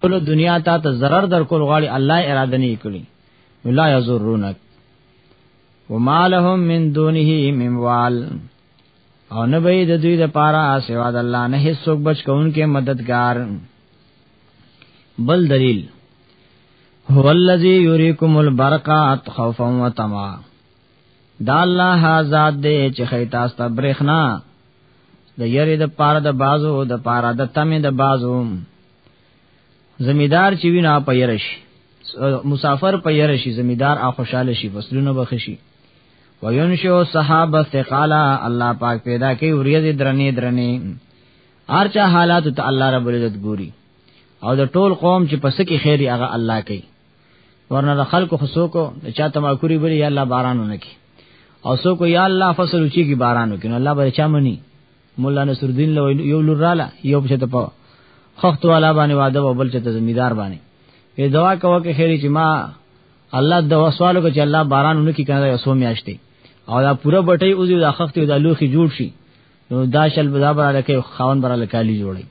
ټول دنیا ته ته zarar در کول غواړي الله اراده نه کړی لا یزرونک وما لهم من دونه من وال او نه به د دوی د پاره سوا د الله نه هیڅ څوک بچ کونکي مددگار بل دلیل هو الذی یریکم البرقات خوفا و طمعا دا الله ذات دې چې خی تاسو ته برېخنا د یری د پاره د بازو د پاره د تمه د بازو زمیدار چې وینا په یرش مسافر په یرش زمیدار ا خوشاله شي فصلونه بخشي وینشو صحابه ثقالا الله پاک پیدا کوي وریځ درنې درنې ارچا حالات ته الله رب العزت ګوري او د ټول قوم چې پس کې خیری هغه الله کوي ورنه د خلکو خصو کو د چا تماکوري بری یا الله بارانو نکي او سو کو یا الله فصل چی کی بارانو کینو الله بر چا منی مولا نصر الدین لو یو لور رااله یو پښه ته پاو خخت والا باندې واده او بل چې ته زمیدار باندې وی دعا کوه کې خیری چې ما الله د وسوالو کې چې الله باران ونکي کنه یو سو میاشتې او دا پوره بټي اوځي دا خخت دا لوخي جوړ شي نو دا شل بدا براله کې خاون براله کالی جوړي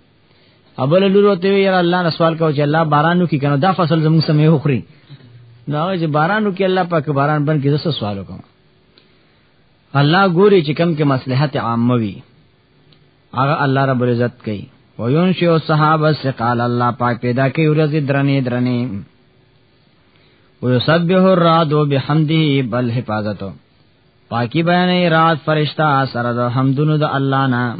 ابل لور ته وی یاره الله نه سوال کو چې الله بارانو کی کنه دا فصل زموږ سمې وخوري نو چې بارانو کې الله پاک باران بن کې زسه سوال وکم الله ګوري چې کم کې مصلحت عامه وي هغه الله رب عزت کوي ويون شو صحابه سقال الله پاک پیدا کوي ورځ درنې درنې ويسبح الرعد بحمده بل حفاظتو پاکی بیانې رات فرشتہ سره د حمدونو د الله نام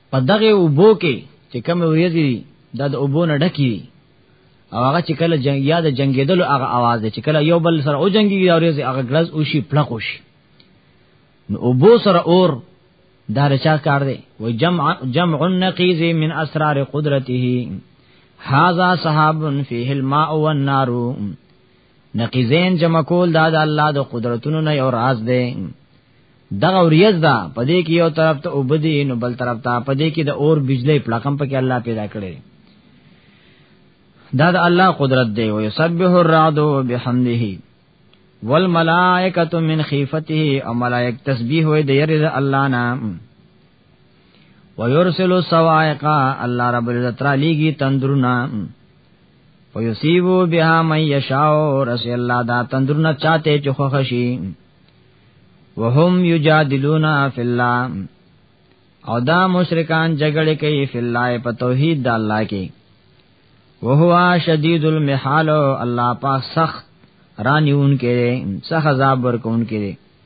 په دغه اوبو کې چې کوم وریځي دي دا د اوبو نه ډکی دي او هغه چې کله جنگ یا د جنگیدلو هغه आवाज دی چې کله یو بل سره او جنگي دا وریځي هغه غلز او شي پلق او شي نو اوبو سره اور دا رچا کار دی و جمع جمع النقیز من اسرار قدرته هاذا صحاب فيه الماء والنار نقیزین جمع کول دا د الله د قدرتونو نه یو راز دی دغه اوریز دا پدې کې یو طرف ته وبدي نو بل طرف ته پدې کې د اور بجلی پلاکم پکې الله پیدا کړي دا د الله قدرت دی او یسبح الرعد بحمده والملائکه من خیفته او ملائک تسبیح وي د یری الله نام ويرسل الصواعق الله رب العزت را لېږي تندرونه ويصيبو بها من يشاء رسول الله دا تندرونه چاته چخه شي وهم یجادلون فی الله او دا مشرکان جګړه کوي فی الله په توحید د الله کې وهو شدید المحال الله پاک سخت رانیون کې سخت عذاب ورکون کې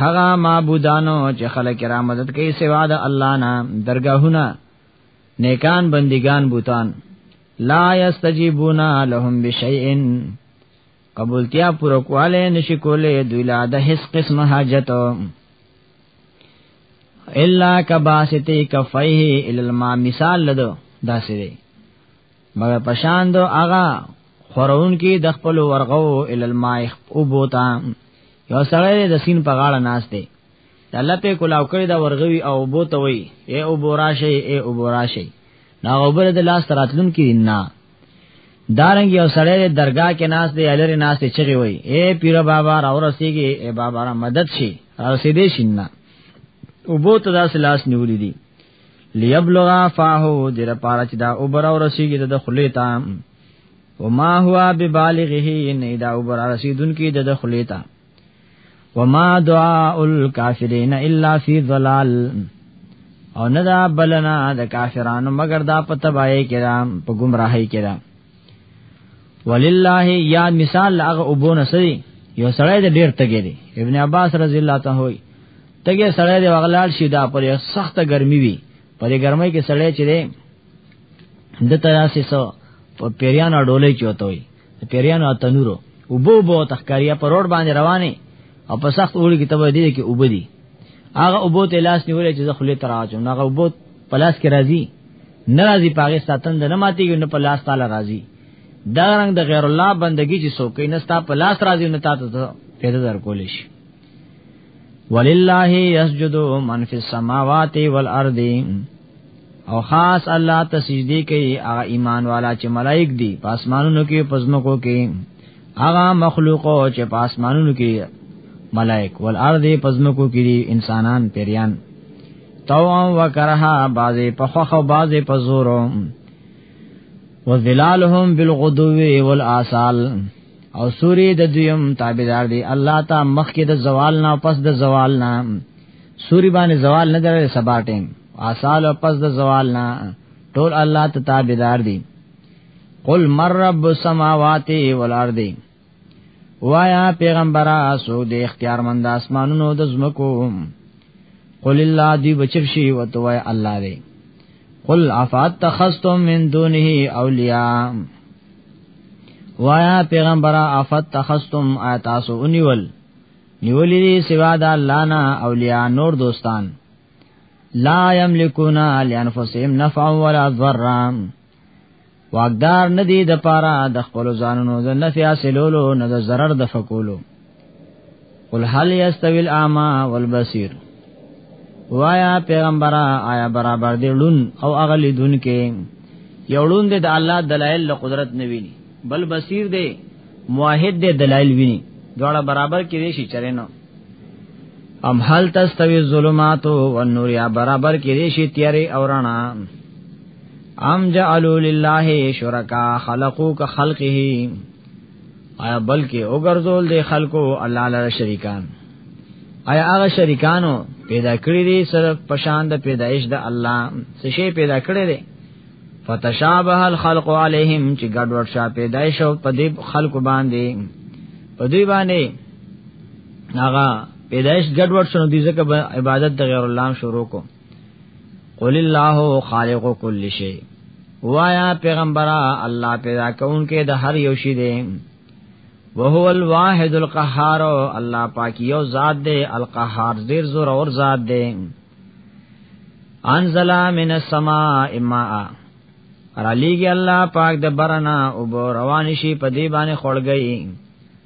هغه معبودانو چې خلک را مدد کوي سوا د الله نه درگاهونه نیکان بندگان بوتان لا یستجیبون لهم بشیء قبولتیا پر کواله نشی کوله دوی لا د هیڅ قسم حاجت الا کباستی کفیه ال الماء مثال لدو داسې دی مگر پشان دو آغا خورون کې د خپل ورغو ال المایخ او بوتا یو سره د سین په غاړه ناس دی الله په کولاو کړی دا ورغوي او بوته وي اے او بوراشي اے او بوراشي نا اوبر د لاس راتلون کې نه دارنګ یو سړی د درگاه کې ناس دی الری ناس ته چغي وای اے پیر بابا را ورسیږي اے بابا را مدد شي رسیدې شیننا او بوته داس لاس نیولې دي لیبلغا فاهو دیر پارا چې دا اوبر او رسیږي د خلی تا و ما هوا ببالغه نه دا اوبر رسیدون کې د خلی تا و ما دعاء الکافرین الا فی ضلال او نه دا بلنا د کافرانو مگر دا په تباہی کې دا په گمراهی کې دا ولله یا مثال هغه وبونه سي یو سړی د ډیر تګی دی ابن عباس رضی الله تعالی وي تګی سړی دی وغلال شي دا پر سخته ګرمي وي پر ګرمۍ کې سړی چې دی د تراسي سو په پیریان اډولې چوته وي پیریان او تنورو وبو بو تخکاریا پر روډ باندې روانه او په سخت اوړي کې تبه دي کې وبدي هغه وبو ته لاس نیولې چې زه خلې تراجم هغه وبو پلاس کې راځي ناراضي پاګه ساتند نه ماتيږي نه په لاس تعالی راضي دا رنګ د غیر الله بندگی چې څوک نه ستا په لاس راضي نه تاسو پیدا در کول شي ولله یسجد من فی السماوات والارض او خاص الله ته سجدي کوي هغه ایمان والا چې ملائک دي په اسمانونو کې پزمکو کې هغه مخلوق چې په اسمانونو کې ملائک والارض پزمکو کې انسانان پیریان تو او کرها بازی په خوخه بازی په زورو وذلالهم بالغدو والآصال او سوری د دویم تابعدار دی الله تا مخ کې د زوال نه پس د زوال نه سوری باندې زوال نه درې سبا ټیم آصال او پس د زوال نه ټول الله ته تابعدار دی قل مر رب السماوات والارض وایا پیغمبره سو د اختیار مند اسمانونو د زمکو قل الله دی بچب شي وته وای الله دی قل افات تخستم من دونه اولیاء وایا پیغمبره افات تخستم اتاسو انیول نیولی دی سوا د الله نه اولیاء نور دوستان لا یملکونا لانفسهم نفعا ولا ضرا واقدار ندی د پاره د خپل ځانونو د نفع حاصلولو نه د zarar د فکولو قل هل یستوی الاما والبصیر وایا پیغمبره آیا برابر دی لون او اغلی دن کې یوړون د الله دلایل له قدرت نه ویني بل بصیر دی موحد دی دلایل ویني دواړه برابر کې دي شي چرې نه ام هل تستوی الظلمات والنور یا برابر کې دي شي تیارې او رڼا ام جعلوا لله شرکا خلقو کا خلقه آیا بلکې وګرځول دي خلقو الله لپاره شریکان آیا هغه شریکانو پیدا کړی دي صرف پشان د پیدایش د الله څه شی پیدا کړی دي فتشابه الخلق علیهم چې ګډوډ شا پیدایش او په دې خلق باندې په دې باندې هغه پیدایش ګډوډ شنو دي ځکه عبادت د غیر الله شروع کو قل الله خالق کل شی وایا پیغمبره الله پیدا کون کې د هر یو شی دی وهو الواحد القهار الله پاک یو ذات دی القهار ډیر زور اور ذات دی انزل من السماء ماء را لیږي الله پاک د برنا او روان شي په دی باندې خړګي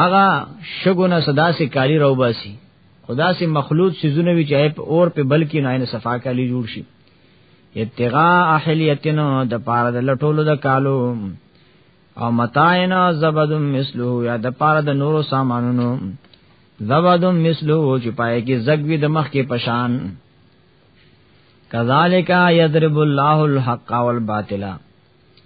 هغه شګونه صدا سي کالی راو باسي خدا سي مخلوط سيزونه وی چاهي په اور په بلکې نه نه صفا کالی جوړ شي ابتغاء احلیتنا د پاره د لټولو د کالو او متاعنا زبد مثله یا د پاره د نورو سامانونو زبد مثله چې پای کې زګوی د مخ کې پشان کذالک یضرب الله الحق والباطل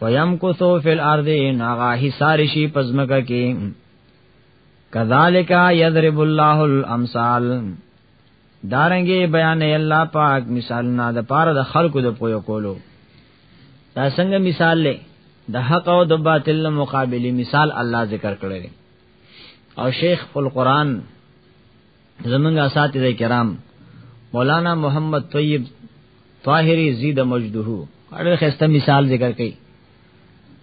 ويمکثو فی الارض ناغا حصار شي پزمکه کې کذالک یضرب الله الامثال دارنګي بیان الله پاک مثالونه د پاره د خلکو د پویو کولو دا څنګه مثال لې د حق او د باطل مقابله مثال الله ذکر کړی او شیخ القرآن زمونږ اساتذه کرام مولانا محمد طیب طاهری زید مجدهو اړه خسته مثال ذکر کړي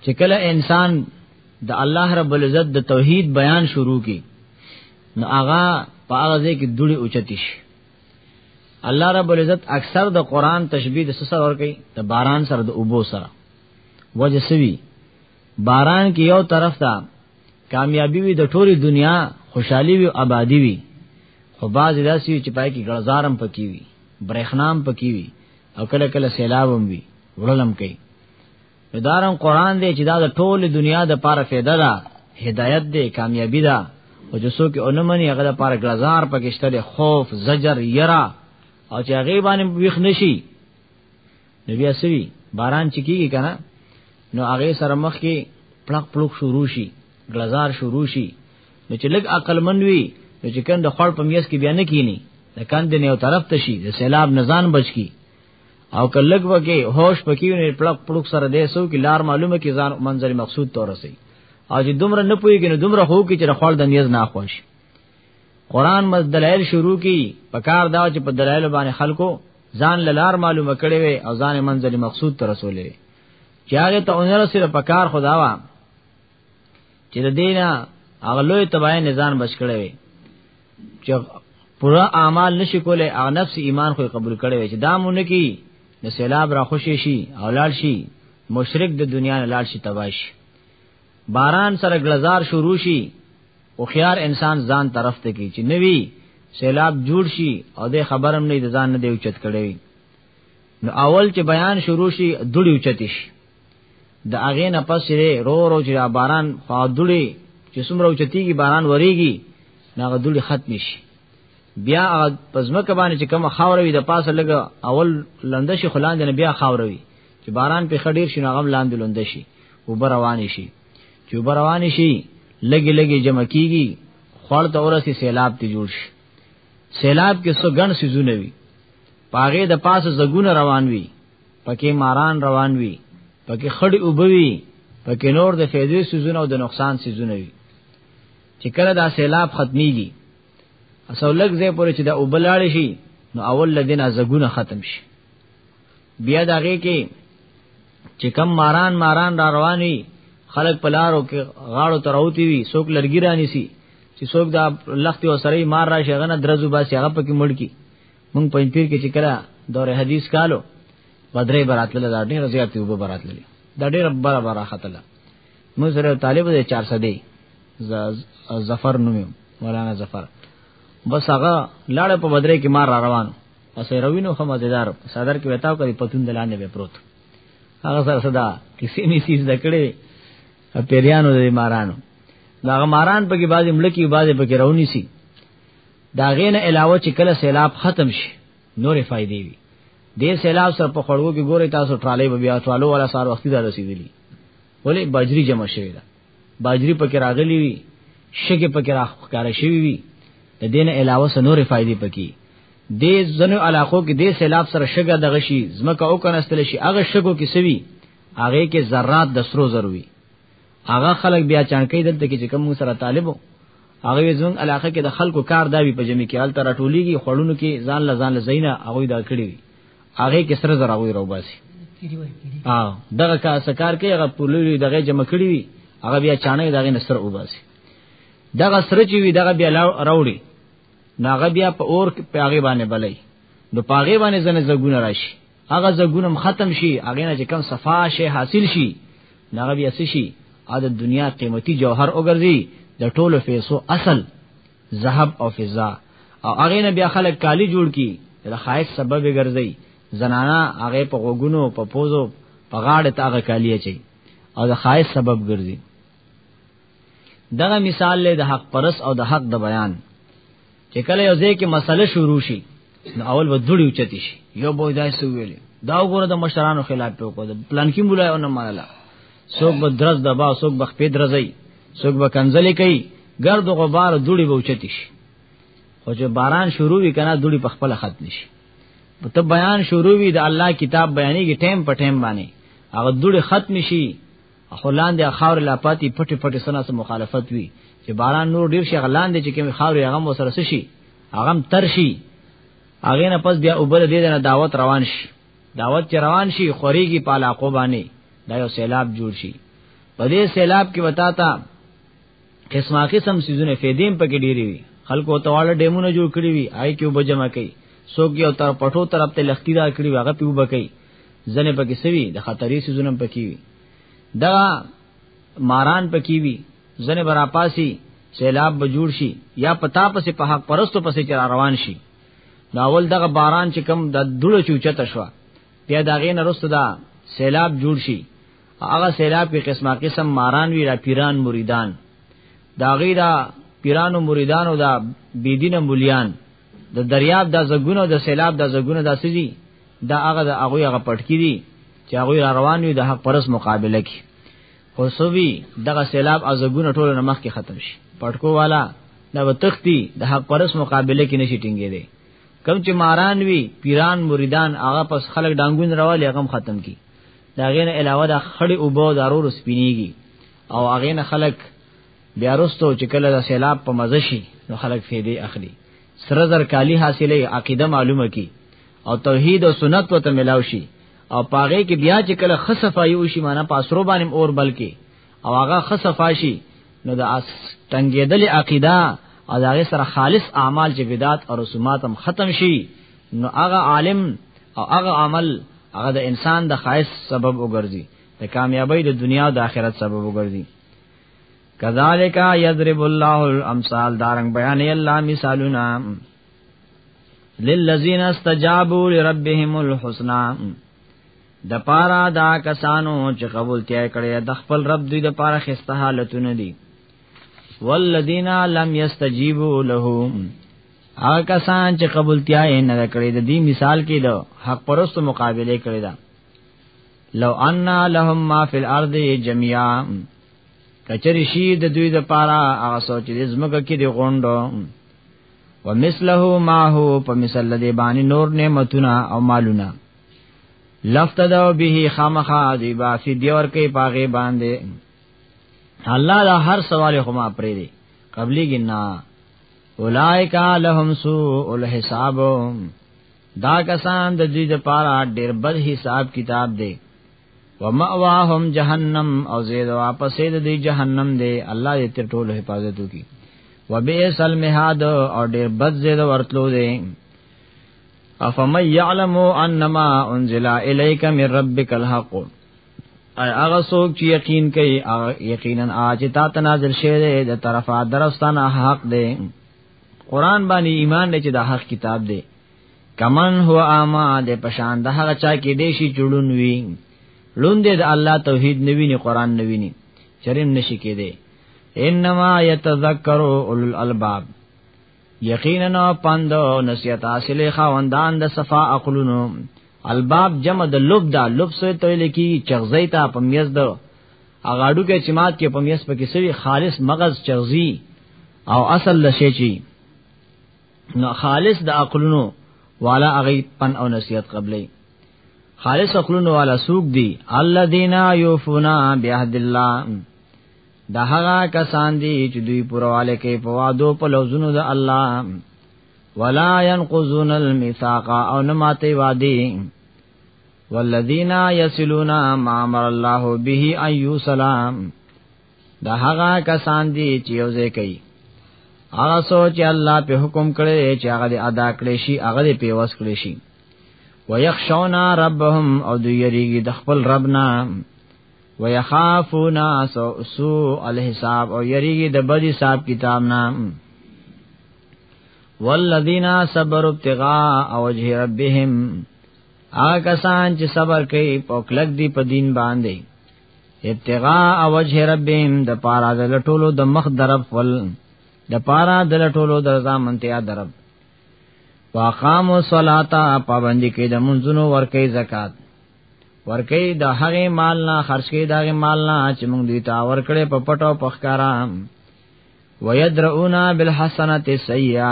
چې کله انسان د الله رب العزت د توحید بیان شروع کی نو هغه په هغه ځای کې دوړي اوچتی شي الله رب العزت اکثر د قران تشبیه د سسر ور کوي د باران سره د اوبو سره وجه سوي باران کې یو طرف ته کامیابی وي د ټولې دنیا خوشحالي وي او آبادی وي خو باز داسې چې پای کې ګلزارم پکې وي برېخنام پکې وي او کله کله سیلابم وي وړلم کوي دارم قران دی چې دا د ټول دنیا د پاره فایده ده هدایت دی کامیابی ده او چې څوک اونمني هغه د پاره ګلزار پکې شته خوف زجر یرا او چې هغه باندې ویښ نشي نو بیا سوي باران چې کیږي کنه نو هغه سره مخ کې پړق پړق شروع شي غلزار شروع شي نو چې لګ عقل من وي نو چې کند خړ په میس کې بیا نه کینی د کند نه یو طرف ته شي د سیلاب نزان بچ کی او کلګ وکي هوش پکې نه پړق پړق سره دې سو کې لار معلومه کې ځان منظر مقصود تور سي او چې دومره نه پويږي نو دومره هو کې چې خړ د میز نه خوښ قران مز دلایل شروع کی پکار دا چې په دلایل باندې خلکو ځان لار معلومه کړي وي او ځان منزل مقصود ته رسولې وي چې هغه ته اونره سره پکار خدا وا چې د دینه هغه لوی تبای نزان بچ کړي وي چې پورا اعمال نشي کوله او نفس ایمان خو قبول کړي وي چې دا مونږ کی نو سیلاب را خوشی شي او لاړ شي مشرک د دنیا نه لاړ شي تباش باران سره غلزار شروع شي او خيار انسان ځان طرف ته کی چې نوی سیلاب جوړ شي او د خبرم نه د ځان نه دی اوچت کړي نو اول چې بیان شروع شي دوړي اوچت شي د اغه نه پس یې رو رو چې باران خوا دوړي چې څومره اوچتيږي باران وريږي ناغه دوړي ختم شي بیا پزمک باندې چې کوم خاوروي د پاسه لګ اول لنده شي خلاند نه بیا خاوروي چې باران په خډیر شي ناغم لاندې لنده شي وبروان شي چې بروان شي لګي لګي جمع کیږي خړ ته ورسي سیلاب ته جوړ شي سیلاب کې څو ګڼ سيزونه وي پاغه د پاسه زګونه روان وي پکې ماران روان وي پکې خړې وبوي پکې نور د فیدې سيزونه او د نقصان سيزونه وي چې کله دا سیلاب ختميږي اصل لګ زې پورې چې دا وبلاړ شي نو اول لدین ازګونه ختم شي بیا دغه کې چې کم ماران ماران را روان وي خلک په لارو کې غاړو تراوتی وي څوک لرګی رانی سي چې څوک دا لخت او سره مار را شي غنه درزو باسي هغه پکې مړ کی مونږ په پیر کې چې کله دور حدیث کالو بدرې براتله دا ډېر زیات یو براتله دا ډېر بره بره خطله مونږ سره طالب دې 400 دی ظفر نوم مولانا ظفر بس هغه لاړ په بدرې کې مار را روانو او سیروینو خو مزیدار صدر کې وتاو کړي پتون دلاندې به پروت هغه سره صدا کسی می سیز دکړي پیریانو د مارانو دا ماران په کې بعضی ملکی بعضی په کې رونی سي دا غینه علاوه چې کله سیلاب ختم شي نورې فائدې وي دې سیلاب سره په خړوو کې ګوري تاسو ټرالې بیا ټرالو والا سار وختي دا رسیدلی ولې بجری جمع شوی دا باجری پکې راغلی وي شګه پکې راخکاره شوی وي د دین علاوه سنورې فائدې پکې د زنو علاقو کې د سیلاب سره شګه دغه شي زمکه او کنستل شي هغه شګو کې سوي هغه کې ذرات د سرو زروي هغه خلک بیا چانکې دلته کې چې کوم سره طالبو هغه زمون علاقه کې د خلکو کار داوی په جمی کې حالت راټولېږي خړونو کې ځان لزان لزینه هغه دا کړی هغه کې سره زراوي روباسي ها دغه کا سکار کې هغه پولوي دغه جمع کړی وي هغه بیا چانه دغه نسر وباسي دغه سره چې وي دغه بیا راوړي ناغه بیا په اور په هغه باندې بلای نو پاغه باندې زنه زګونه راشي هغه زګونه ختم شي هغه نه چې کم صفا شي حاصل شي ناغه بیا شي ا د دنیا قیمتي جوهر وګرځي د ټولو پیسو اصل ذهب او فضه او هغه نه بیا خلک کالی جوړ کی د خایس سبب ګرځي زنانا هغه په غوګونو په پوزو په غاړه تاغه کالی چي او د خایس سبب ګرځي دغه مثال له د حق پرس او د حق د بیان چې کله یو ځای کې مسله شروع شي نو اول به دوړي اوچتی شي یو بوې دای سو ویلې دا وګوره د مشرانو خلاف په کو د پلان کې مولای او نه منله څوک به درز دبا څوک به خپې درځي څوک به کنځلې کوي ګرد غبار دوړي به اوچتي شي خو چې باران شروع وي کنه دوړي په خپل ختم شي ته بیان شروع وي د الله کتاب بیانېږي ټیم په ټیم باندې هغه دوړي ختم شي خلان دي خاور لا پاتې پټي پټي سنا سره مخالفت وي چې باران نور ډیر شي غلان دي چې کوم خاور هغه مو سره شي هغه تر شي هغه نه پس بیا وبله دې نه دعوت روان شي دعوت چې روان شي خوريږي په علاقو باندې دا یو سیلاب جوړ شي په دې سیلاب کې وتا تا قسمه قسم سيزونه فیدیم پکې ډېری وي خلکو ته واړه ډیمونه جوړ کړی وي آی کیو بجما کوي څوک یو تر پټو طرف ته لختی دا کړی واغه پیو بکې ځنه پکې سوي د خطرې سيزونه پکې وي دا ماران پکې وي ځنه برا پاسي سیلاب به جوړ شي یا پتا پسې په حق پرستو پسې چر روان شي ناول دغه باران چې کم د دوړو چوچته شو بیا دا غین رسته دا سیلاب جوړ شي هغه سیلاب کې قسمه قسم ماران وی را پیران مریدان دا غی دا پیرانو مریدانو دا بيدین مليان د دریاب د زګونو د سیلاب د زګونو د سږي دا هغه د هغه هغه پټکی دي چې هغه را روان وي د حق پرس مقابله کې خو سوي دغه سیلاب او زګونه ټول نه مخ کې ختم شي پټکو والا دا وتختی د حق پرس مقابله کې نشي ټینګې دي کم چې ماران وی پیران مریدان هغه پس خلک ډانګون راوالي هغه ختم کی دا غینه علاوه د خړې او بو ضرور سپینیږي او هغه نه خلک بیا رستو چې کله د سیلاب په مزه شي نو خلک فیدې اخلي سره زر کالی حاصلې عقیده معلومه کی او توحید او سنت وته ملاوي شي او پاغه کې بیا چې کله خصفای وشي معنا پاسرو باندې اور بلکې او هغه خصفاشي نو د اس تنګېدل عقیده او هغه سره خالص اعمال چې بدعت او رسومات هم ختم شي نو هغه عالم او هغه عمل هغه د انسان د خاص سبب وګرځي د کامیابی د دنیا او د آخرت سبب وګرځي کذالک یضرب الله الامثال دارنګ بیان الله مثالونه للذین استجابوا لربهم الحسنا د پارا دا کسانو چې قبول تیا کړی د خپل رب دوی د پارا خسته حالتونه دي والذین لم یستجیبوا له هغه کسان چې قبول تیا یې نه کړی د دې مثال کې دا حق پرستو مقابله کړی دا لو ان لهم ما فی الارض جميعا کچری شی د دوی د پارا هغه سوچ دې زمګه کې دی غونډو ومثله ما هو په مثل لدی باندې نور نعمتونه او مالونه لفتدو به خامخا دی با فی دیور کې پاغه باندې الله دا هر سوال خو ما پرې دی قبلی ګنا اولائک لهم سوء الحساب دا کسان د دې لپاره ډېر بد حساب کتاب دی ومأواهم جهنم او زید واپس دې دی جهنم دې الله دې تر ټولو حفاظت وکي وبئس المهاد او ډېر بد زید ورتلو دې افمن يعلم انما انزل اليك من ربك الحق اي هغه څوک چې یقین کوي یقینا اج تا تنازل شوی دی د طرفه درستانه حق دی قران باندې ایمان لري چې د حق کتاب دی کمن هو اما د پشان د هغه چا کې دی شي چړون وی لوند د الله توحید نویني قران نویني چریم نشي کې دی انما يتذكر اولو الالباب یقینا پند او نصیحت حاصل خواندان د صفا عقلونو الباب جمع د لب دا لب سوی ته لکی چغزی ته پمیز د اغاډو کې چمات کې پمیز پکې سوی خالص مغز چغزی او اصل لشي چی نو خالص د عقلونو والا اغي پن او نصیحت قبلې خالص عقلونو والا سوق دی الذين يوفون بعهد الله دا هغه کسان دي چې دوی پرواله کې په وادو په لوزونو د الله ولا ينقضون الميثاق او نه ماته وادي والذین یصلون ما امر الله به ایو سلام دا هغه کسان دي چې یو ځای کوي هغه سوچ الله په حکم کړي چې هغه دې ادا کړي شي هغه دې پیوس کړي شي ويخشونا ربهم او دوی یریږي د خپل ربنا ويخافونا سوء الحساب او یریږي د بد حساب کتاب نه والذین صبروا ابتغاء وجه ربهم آکسان چې صبر کوي پوکلک دی په دین باندې ابتغاء وجه ربهم د پارا د لټولو د مخ درب فل د پارا د لټولو د رضا منتیا درب واقام الصلاتا پابندی کې د منځونو ورکې زکات ورکې د هغه مال نه خرج کې دغه مال نه چې موږ دوی ته ورکړې په پټو پخکارا ويدرؤنا بالحسنات السيئه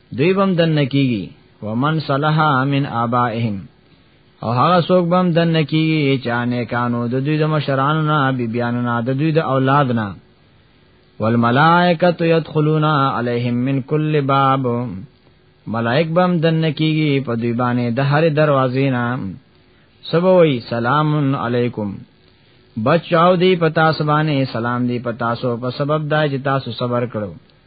دوی بم دن کیږي ومن صلح من آبائهم او هغه څوک بم دن کیږي چې انې کانو د دوی د مشرانو نه بی بیانو نه د دوی د اولاد نه والملائکه يدخلون علیهم من کل باب ملائک بم دن کیږي په دوی باندې د هر دروازې نه سبوي سلام علیکم بچاو دی پتا سبانه سلام دی پتا سو په سبب دا چې تاسو صبر کړو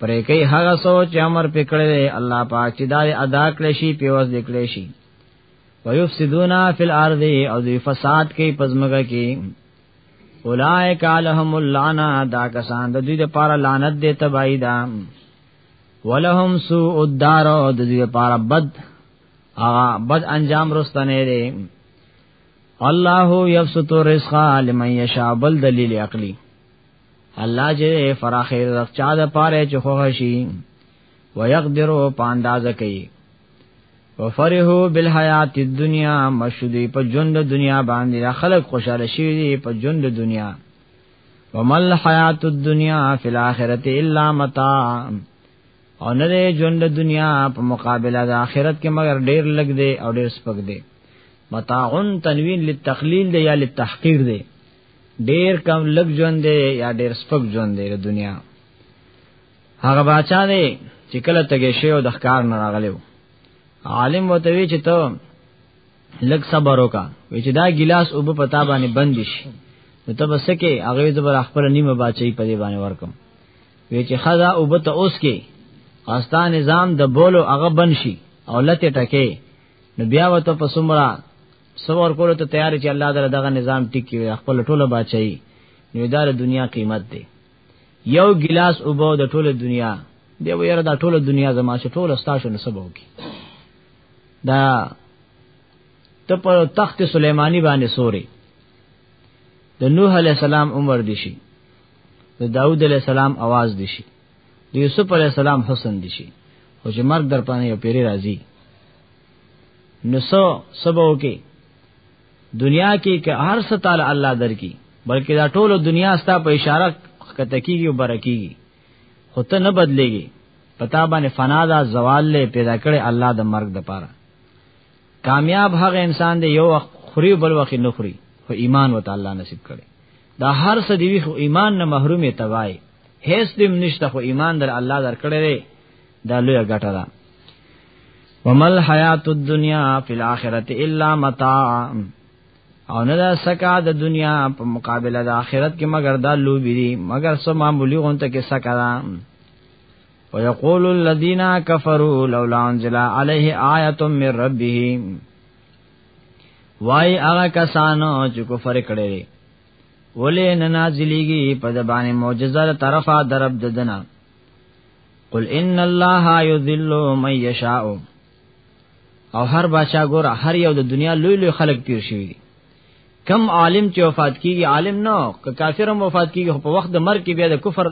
پرې کوي هغه سوچ چې امر پکړې الله پاک چې دا ادا کړې شي پیوز دکړې شي ويفسدون فی الارض او دوی فساد کوي پزمګه کې اولائک لهم اللعنه دا کسان د دوی لپاره لعنت دی تبعی دا ولهم سوء الدار او د دوی لپاره بد هغه بد انجام رستنه دی الله یبسط الرزق لمن یشاء بل دلیل عقلی الله جې فراخ رزق چا د پاره چې خوښ شي ويقدرو پانداز کوي وفرحو بالحیات الدنیا مشدی په ژوند دنیا باندې خلک خوشاله شي په ژوند دنیا ومل حیات الدنیا فی الاخرته الا متاع او نه دی ژوند دنیا په مقابله د آخرت کې مگر ډیر لګ دی او ډیر سپک دی متاعن تنوین للتقلیل دی یا للتحقیر دی ډیر کم لګ ژوند دی یا ډیر سپک ژوند دی د دنیا هغه بچا دی چې کله تګې شی او د ښکار نه راغلیو عالم وته وی چې ته لګ صبر وکا وی چې دا ګلاس او په پتا باندې بند شي نو ته بس کې هغه زبر خپل نیمه بچی په دې باندې ورکم وی چې خدا او به ته اوس کې استا نظام د بولو هغه بن شي او لته ټکه نو بیا وته په سمرا سور کولو ته تیار چې الله تعالی دغه نظام ټکی وي خپل ټوله بچي نو دا د دنیا قیمت دی یو ګلاس اوبو د ټوله دنیا دی ویره دا ټوله دنیا زما چې ټوله ستاسو نه سبو کی دا ته په تخت سليماني باندې سوري د نوح علی السلام عمر دي شي د داوود علی السلام आवाज دي شي د یوسف علی السلام حسن دي شي او چې مرګ در پانه یو پیری راځي نو سو سبو کې دنیا کې که هر څه تعالی الله درکې بلکې دا ټول دنیا ستا په اشاره کته کیږي او برکیږي خو ته نه بدلېږي پتا باندې فنا دا زوال له پیدا کړي الله د مرګ د پاره کامیاب هغه انسان دی یو وخت خوري بل وخت نه خوري خو ایمان وته الله نصیب کړي دا هر څه دی خو ایمان نه محرومې توای هیڅ دې نشته خو ایمان در الله درکړی دی دا لوی ګټه ده ومل حیات الدنیا فی الاخرته الا متاع او نه دا سکا د دنیا په مقابله د آخرت کې مگر دا لوبي دي مگر سو معمولی غونته کې سکا دا ويقول الذين كفروا لولا انزل عليه آیه من ربه وای هغه کسانو چې کفر کړي ولې نه نازلېږي په د باندې معجزه له طرفه درب ددنه قل ان الله یذل من یشاء او هر بادشاہ ګور هر یو د دنیا لوی لوی خلق تیر شوی دي کم عالم چې وفات کیږي عالم نه که کافر هم وفات کیږي په وخت د مرګ کې بیا د کفر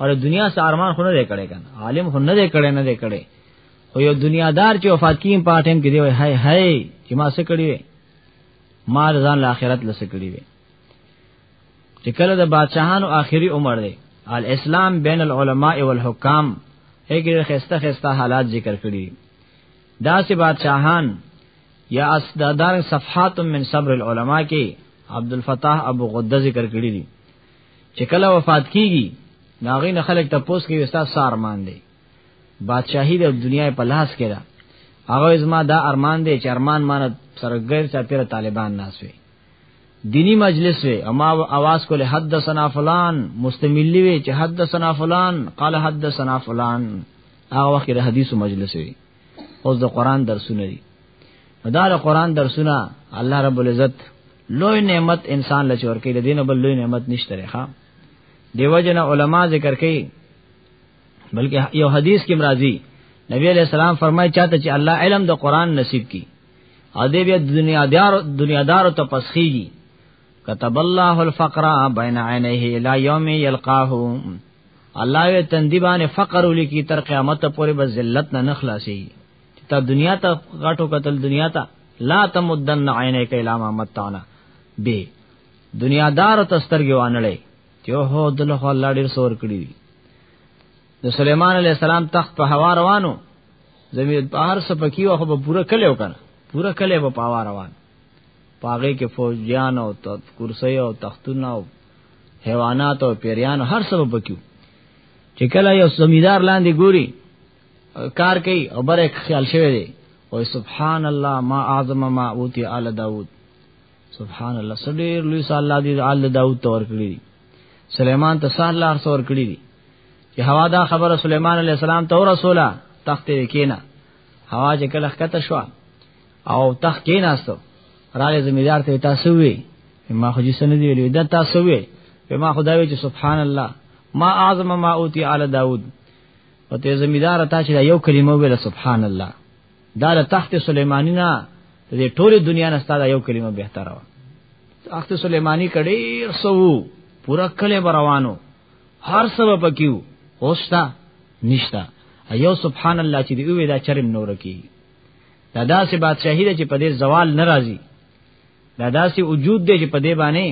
او د دنیا سره ارمان خو نه دی کړی کنه عالم خو نه دی کړی نه دی کړی خو یو دنیا دار چې وفات کیږي په ټیم کې دی وای هاي هاي چې ما څه کړی ما ځان له آخرت لسه کړی وي چې کله د بادشاہانو آخري عمر دی الاسلام بین العلماء والحکام هغه خسته خسته حالات ذکر کړی دا سه بادشاہان یا اسدادار صفحات من صبر العلماء کې عبد الفتاح ابو غده ذکر کړی دي چې کله وفات کیږي ناغې نه خلک ته پوس کې استاد سار مان دی بادشاہي د دنیا په لاس کې ده هغه زما دا ارمان دی چې ارمان مان سره غیر چاپیر طالبان ناسوي دینی مجلس وی اما आवाज کوله حدثنا فلان مستملی وی چې حدثنا فلان قال حدثنا فلان هغه وخت د حدیثو مجلس وی اوس د قران درسونه دي دا د قران درسونه الله رب العزت لوی نعمت انسان لچور کې د دین بل لوی نعمت نشته ښا دیو جن علما ذکر کوي بلکې یو حدیث کې مرাজি نبی علیہ السلام فرمایي چاته چې الله علم د قران نصیب کی او دې بیا دنیا دار دنیا دار ته پسخیږي كتب الله الفقر بين عينيه الى يوم يلقاه الله وی تندی باندې فقر ولیکي تر قیامت پورې به ذلت نه نخلاصي ته دنیا ته غټو قتل دنیا ته لا تمدن عینیک الا ما متعنا به دنیا دار تسترګي وانړې چې هو دله خو الله ډیر سور کړی دی د سليمان عليه السلام تخت په هوا روانو زميد په هر څه پکې او په پوره کله وکړه پوره کله په پاوا روان پاغه کې فوجيان او کرسي او تختونه او حیوانات او پیریان هر څه پکې چې کله یو زمیدار لاندې ګوري کار کوي او بره خیال شوی دی او سبحان الله ما اعظم ما اوتی آل داود سبحان الله سړیر لوی صلی الله دی آل داوود تور کړی سليمان ته صلی الله سور کړی دی چې هوا دا خبره سليمان عليه السلام ته رسوله تخت کینا هوا چې کله خطه شو او تخت کیناستو راغی زمیدار ته تاسو وی ما خو جسن دی ویل دا تاسو وی په ما خدای وی چې سبحان الله ما اعظم ما اوتی آل داوود او ته زمیدار ته چې یو کلمه ویل سبحان الله دا د تخت سليماني نه د ټوله دنیا نه ستاسو یو کلمه بهتره و تخت سليماني کډي سو پورا کله روانو هر سبب پکيو اوستا نشتا ایو سبحان الله چې دی وې دا چرم نور کی دا داسې بادشاہی ده چې په دې زوال ناراضي دا داسې وجود دی چې په دې باندې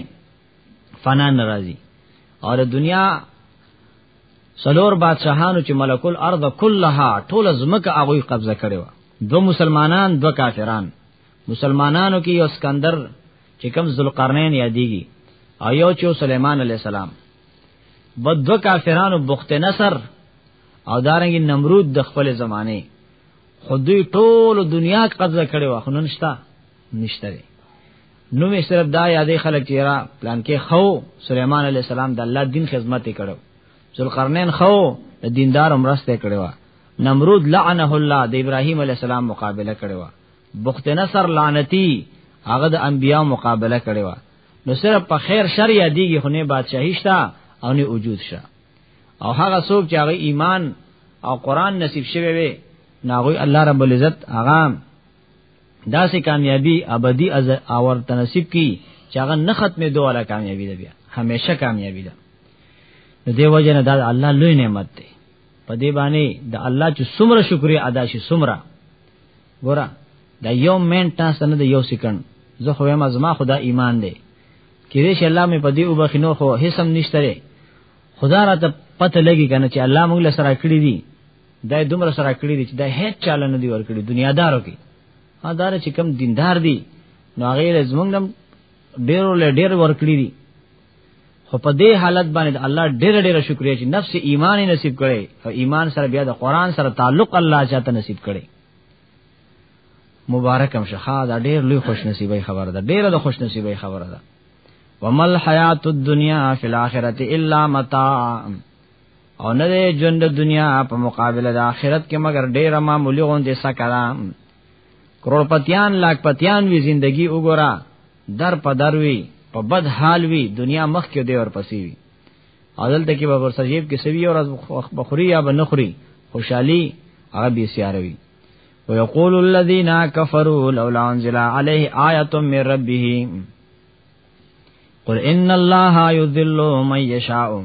فنا ناراضي او د دنیا سلور بادشاہانو چې ملک الارض كلها ټول زمکه هغه قبضه کړي و دو مسلمانان دو کافران مسلمانانو کې یو اسکندر چې کوم ذوالقرنین یادېږي او یو چې سليمان عليه السلام بد دو کافرانو بخت نصر او دارنګ نمرود د خپل زمانه خو دوی ټول دنیا قبضه کړي و خو نن شته نشته دی نو می صرف دا یادې خلک چې را پلان کې خو سليمان عليه السلام د الله دین خدمت کړو ذوالقرنین خو د دیندار مرسته کړو نمرود لعنه الله د ابراهیم علی السلام مقابله کړو بخت نصر لعنتی هغه د انبیا مقابله کړو نو صرف په خیر شر یادېږي خو نه بادشاہي شته او نه وجود شته او هغه څوک چې هغه ایمان او قران نصیب شوی وي ناغوی الله رب العزت هغه دا سه کامیابی ابدی از اور تنصیب کی چې هغه نه ختمې دوه ولا کامیابی ده بیا همیشه کامیابی ده نو دی وجه نه دا الله لوی نعمت دی په دې باندې د الله چې څومره شکر ادا شي څومره ګوره دا یو مینټنس نه د یو سکند زه خو ما زما خدا ایمان دی کړي چې الله مې په دې وبخینو خو هیڅ هم نشته خدا را ته پته لګي کنه چې الله موږ له سره کړی دي دا دومره سره کړی دي چې دا هیڅ چاله نه دی ورکړي دنیادارو کې ها دار چې کم دیندار دي نو هغه زمونږ هم ډیرو له ډیر ورکړي دي خو په دې حالت باندې الله ډېر ډېر شکریا چې نفس ایمان نصیب کړي او ایمان سره بیا د قران سره تعلق الله چاته نصیب کړي مبارکم شخا دا ډېر لوی خوش نصیبی خبره ده ډېر د خوش نصیبی خبره ده ومل حیات الدنیا فی الاخرته الا متاع او نه دی ژوند د دنیا په مقابله د آخرت کې مگر ډیره معمولی غوندې سکرا کروڑپتیان لاکپتیان وی زندگی وګورا در په در وی په بد حال وی دنیا مخ کې دی اور پسی وی عدل ته کې به ورسجیب کې سوي او راز بخوري یا بنخري خوشحالي هغه به سیاروي ويقول الذين كفروا لولا انزل عليه آية من ربه قل ان الله يذل من يشاء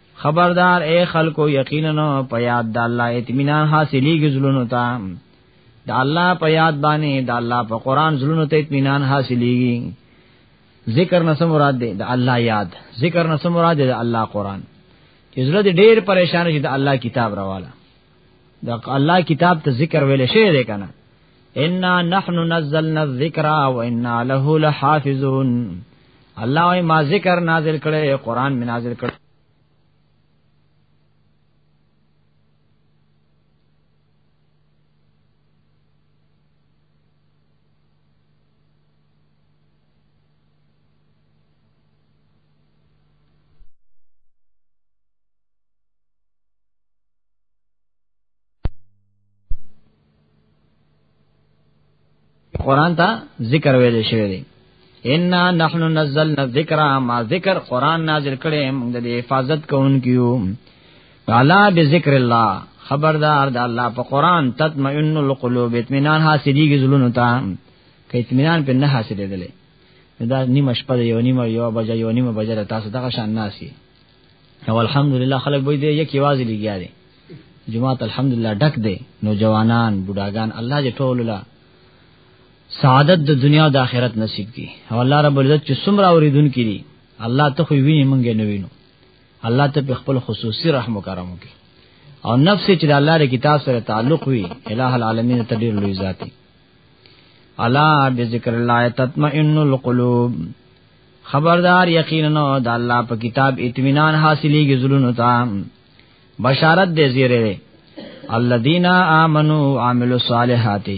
خبردار اے خلکو یقینا په یاد د الله اطمینان حاصلېږي زلونو ته د الله په یاد باندې د الله په قران زلونو ته اطمینان حاصلېږي ذکر نه مراد دی د الله یاد ذکر نه مراد دی د الله قران چې زړه دې ډېر پریشان شي د الله کتاب راواله دا الله کتاب ته ذکر ویل شوی دی کنه ان نحن نزلنا الذکر و انا له لحافظون الله وای ما ذکر نازل کړي قران می نازل کړي قران ته ذکر ویل شوی دی ان نحنو نزلنا الذکر ما ذکر قران نازل کړي موږ د حفاظت کوونکیو تعالی بذکر الله خبردار د الله په قران تطمئن القلوب اطمینان حاصلېږي زلون ته کې اطمینان په نه حاصلېدلې دا نیمه شپه یو نیمه یو بجې یو نیمه بجې تاسو دغه شان ناسي او الحمدلله خلک به دې یک یوازې لګیا دي جماعت الحمدلله ډک دی نوجوانان بوډاګان الله دې ټول لا سعادت د دنیا او د آخرت نصیب کړي او الله رب العزت چې څومره اوریدون کړي الله ته خو ویني مونږ نه وینو الله ته په خپل خصوصي رحم او کرم وکړي او نفس چې د الله د کتاب سره تعلق وي الہ العالمین ته ډیر لوی ذاتی الا بذکر الله تطمئن القلوب خبردار یقینا د الله په کتاب اطمینان حاصلېږي زلونو ته بشارت دې زیره الذين امنوا وعملوا الصالحات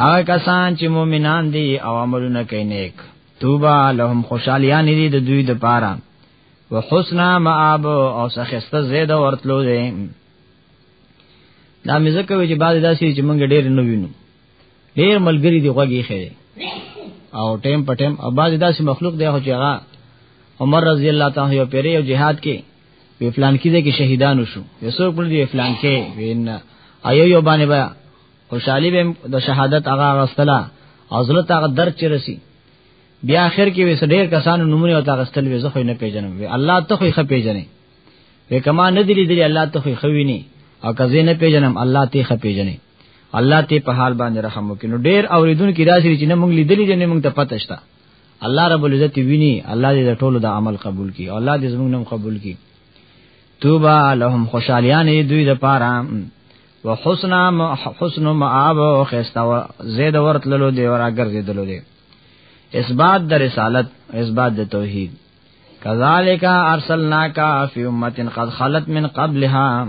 هغه کسان چې مؤمنان دي او عملونه کوي نیک توبه لهم خوشالیان دي د دوی د پاره وحسن مآب او سخسته زید ورتلو دي دا مې زکه وی چې بعد داسې چې مونږ ډېر نه وینو ډیر ملګری دی غوږی خې او ټیم په ټیم او باز داسې مخلوق دی چې هغه عمر رضی الله تعالی یو پیری او جهاد کې وی فلان کې کې شهیدانو شو یسو پر دی فلان کې وین ایو یو باندې بیا خوشحالي به د شهادت هغه غستلا او زلت هغه درک چرسی بیا اخر کې وس ډیر کسانو نمونه او تاغستل وې زه خو نه پیژنم وی الله ته خو خه پیژنې وی کما نه دی لیدلی الله ته خو خوینی او کزه نه پیژنم الله ته خه پیژنې الله ته په حال باندې رحم وکړي نو ډېر اوریدونکو داسې چې نه مونږ لیدلې دي نه مونږ ته پته شته الله رب العزت ویني الله دې ټولو د عمل قبول کړي او الله دې زموږ نوم قبول کړي توبا لهم خوشالیان دوی د پاره وحسن حسن مآب او خستا زید ورتللو دی اور اگر زیدلو دی اثبات د رسالت اثبات د توحید کذالک ارسلناک فی امه قد خلت من قبلها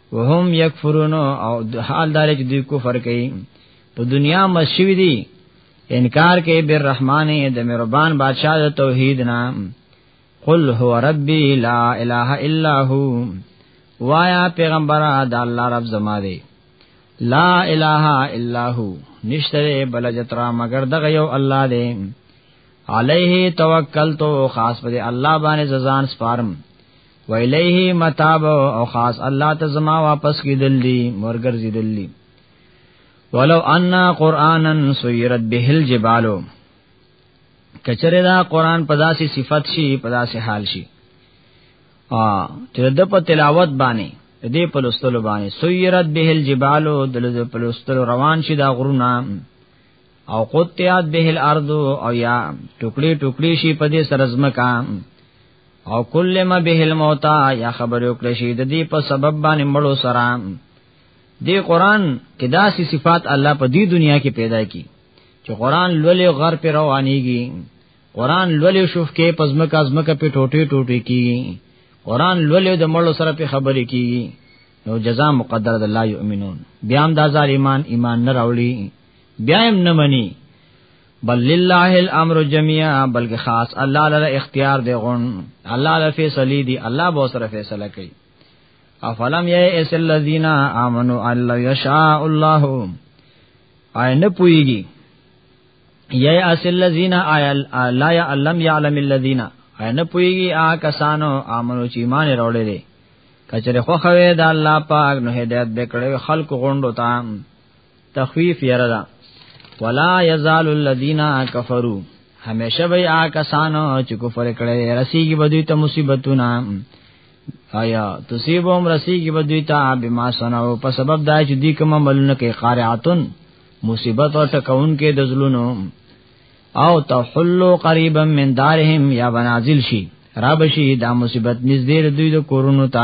وهم یکفرون او حال دار چې دوی کفر کوي په دنیا مشوي دي انکار کوي بر رحمان د مهربان بادشاہ د توحید نام قل هو ربی لا اله الا هو وایا پیغمبر د الله رب زما دی لا اله الا هو نشتره بل جترا مگر دغه یو الله دی علیه توکلتو خاص په الله باندې ځان سپارم و الیه متاب او خاص الله ته زما واپس کیدل دي مرګر زیدل دي ولو ان قرانا سیرت به الجبال کچره دا قران په داسې صفت شي په داسې حال شي ا چې د په تلاوت باندې دې په لستلو باندې سیرت به الجبال د په لستلو روان شي دا غرونه او قطعت به الارض او یا ټوکړي ټوکړي شي په دې سرزمکا او کله ما به الموتا یا خبر یو کړی شي د دې په سبب باندې مړو سره دی قران کې داسې صفات الله په دې دنیا کې پیدا کی چې قران لولې غر پر روانيږي قران لولې شوف کې پزما کا ازما کا په ټوټي ټوټي کی قران لولې د مړو سره په خبرې کی نو جزاء مقدر د الله یؤمنون بیا هم دا ظالمان ایمان نه راوړي بیا هم نه مني بل لله الامر جميعا بلکې خاص الله لره اختیار دی غون الله لره فیصله دی الله به سره فیصله کوي افلم یئس الذین آمنوا الله یشاء الله آی نه پویږي یئس الذین آی لا یعلم یعلم الذین آی نه پویږي آ کسانو آمنو چې ایمان راوړل دي کچره خو خوي د الله پاک نو هدایت به کړو خلق غوندو تام تخویف یره دا ولا یزال الذین کفروا همیشه به آ کسانو چې کفر کړي رسیږي به دوی ته مصیبتونه آیا تصيبهم رسیږي به دوی ته بما سنو په سبب دا چې دوی کوم عملونه کوي قارعاتن مصیبت او ټکون کې د زلونو او تحلو قریبا من دارهم یا بنازل شي را بشي دا مصیبت نږدې دوی د کورونو ته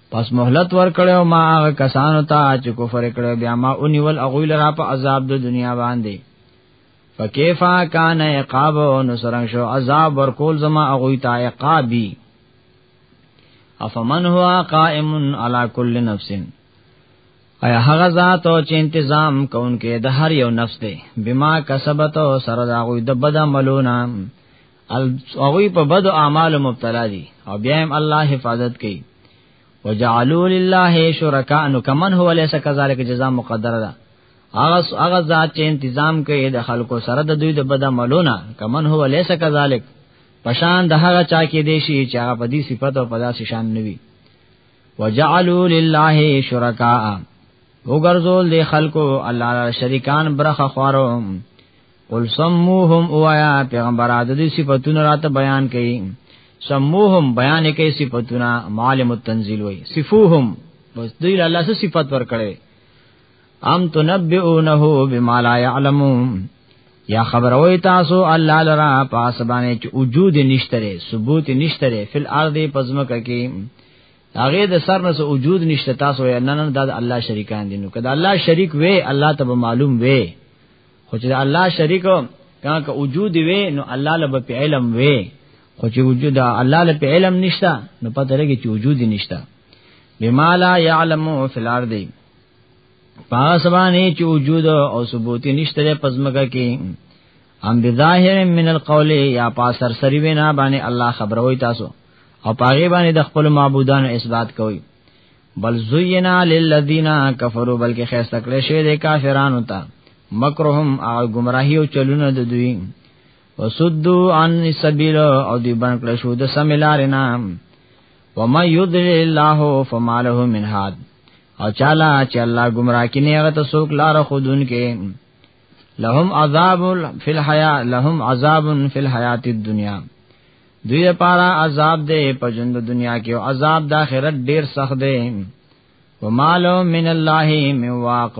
پس مهلت ورکړو ما هغه کسانو ته چې کفر کړو بیا ما اونیول اغوی لرا په عذاب د دنیا باندې فکیفا کان عقاب نو سرنګ شو عذاب ورکول زما اغوی ته عقابی افمن هوا قائم علی کل نفس ایا هغه ذات او چې تنظیم کوونکې د هر یو نفس دی بما کسبت او سره دا غوی د بد عملونه هغه په بد اعمال مبتلا دي او بیا هم الله حفاظت کوي وجعلوا لله شرکاء نو کمن هو ليس كذلك جزاء مقدر ده هغه هغه ذات چې تنظیم کوي د خلکو سره د دوی د بد عملونه کمن هو ليس كذلك پشان د هغه چا کې دي شي چې هغه په دې صفت او په داسې شان نوي وجعلوا لله شرکاء وګرځول دي خلکو الله شریکان برخه خوارو قل سموهم اوایا پیغمبر د دې صفاتونه راته بیان کړي سموهم بیان کړي صفاتونه معلم التنزيل وي صفوهم بس دوی له الله څخه صفات ورکړي ام تنبئونه بما لا يعلمون یا خبروي تاسو الله لرا پاس باندې چې وجود نشته ثبوت نشته فل ارض پزمکه کې هغه د سر نه وجود نشته تاسو یې نن د الله شریکان دي نو کله الله شریک وې الله ته معلوم وې خو چې الله شریک کان که وجود وي نو الله له په علم وي خو چې وجود الله له په علم نشتا نو پته لګي چې وجود نشتا بما لا يعلم في الارض پاسبانی چې وجود او ثبوت نشته پزمکه کې ام بظاهر من القول یا پاسر سری وینا باندې الله خبروي تاسو او پاغي باندې د خپل معبودانو اثبات کوي بل زینا للذین کفروا بلکې خیسته کړی شی د کافرانو ته مکرهم او گمراهی او چلونه د دوی وسدو عن سبیل او دی بن کړ شو د سمیلار نام وما یذل الله فما له من هاد او چاله چې الله گمراه کینه هغه ته څوک لار خودون کې لهم عذاب فی الحیا لهم عذاب فی الحیات الدنیا دوی لپاره عذاب دی په ژوند دنیا کې او عذاب د آخرت ډیر سخت دی ومالو من الله من واق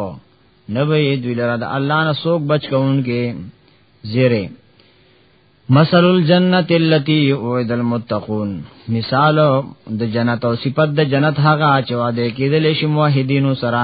نبی دوی لره د الله نه سوک بچ کونکي زیره مثل الجنت التي وعد المتقون مثال د جنت او صفت د جنت هغه چې وعده کېدل شي موحدینو سره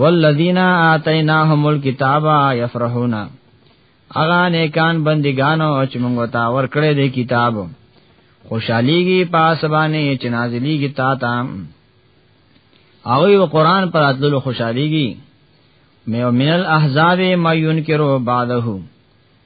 والذین آتیناهم الكتاب یفرحون اغا نیکان بندگانو چې موږ ته ورکړې دي کتاب خوشاليږي پاس باندې چې نازلېږي تا ته او یو قران پر اتلو خوشاليږي مې من الاحزاب ما ينکرو بعده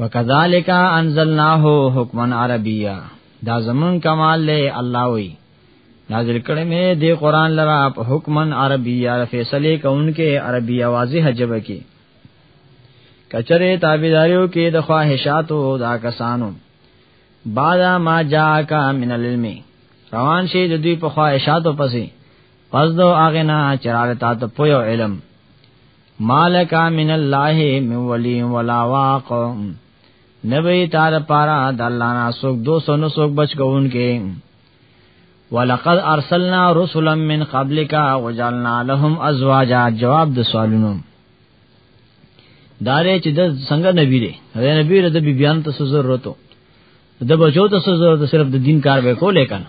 وکذالک انزلناه حکما عربیا دا زمون کمال له الله وی نازل کړه مې دی قران لرا په حکما عربیا فیصله کوونکې عربی واضح جب کې کچره تابعداریو کې د خواهشاتو دا کسانو بادا ما جاکا من العلم روان شي د دوی په خواهشاتو پسې پس دو هغه نه چرال تا ته پویو علم مالک من الله من ولی ولا واق نبی تار پارا د الله نه سوک دو سو نو سوک بچ کوون کې ولقد ارسلنا رسلا من قبلك وجعلنا لهم ازواجا جواب د سوالونو دارې چې د څنګه نبی دی د نبی رته بی بیان ته ضرورت د بچو ته ضرورت صرف د دین کار به کولې کنه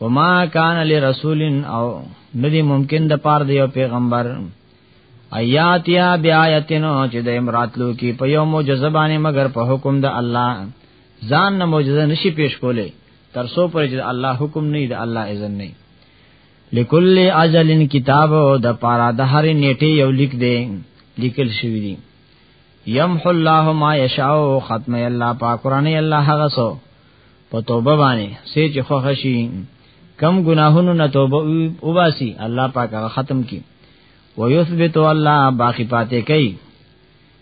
وما کان لرسول او ندی ممکن د پاره د یو پیغمبر ایاتیا بیااتنو چې د امراتلو کې په یو معجزه باندې مگر په حکم د الله ځان نه معجزه نشي پیش کولې تر سو پر چې الله حکم نه د الله اذن نه لکل اجلن کتاب او د پاره د هر نیټه یو لیک دی لیکل شوی دی یمحو الله ما یشاء ختم الله پاک قران الله هغه سو په توبه باندې سې چې خوښ شي کم گناهونو نه توبه وباسي الله پاک هغه ختم کی و یثبت الله باقی پاتې کوي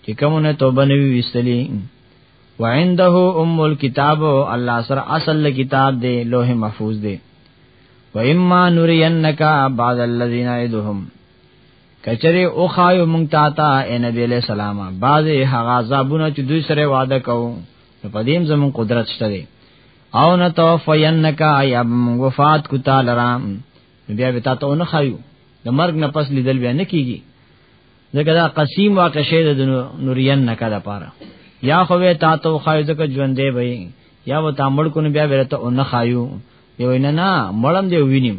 چې کوم نه توبه نه ویستلی وعنده ام الكتاب الله سر اصل کتاب دی لوح محفوظ دی و اما نرینک بعض الذین یدهم کچره او خایو مونږ تا ته اے نبی علیہ السلام بعضی هغه عذابونه چې دوی سره وعده کوو نو په دې زمون قدرت شته دی او نه توفینک یا مونږ وفات کو تعالی رام بیا به تا ته نه خایو د مرګ نه پس لیدل بیا نه کیږي ځکه دا قسیم واقع شه د نورین نه کده پاره یا خو به تا ته خایو ځکه ژوندې وي یا و تا مړ کو نه بیا ورته او نه خایو یو نه نه مړم دی وینم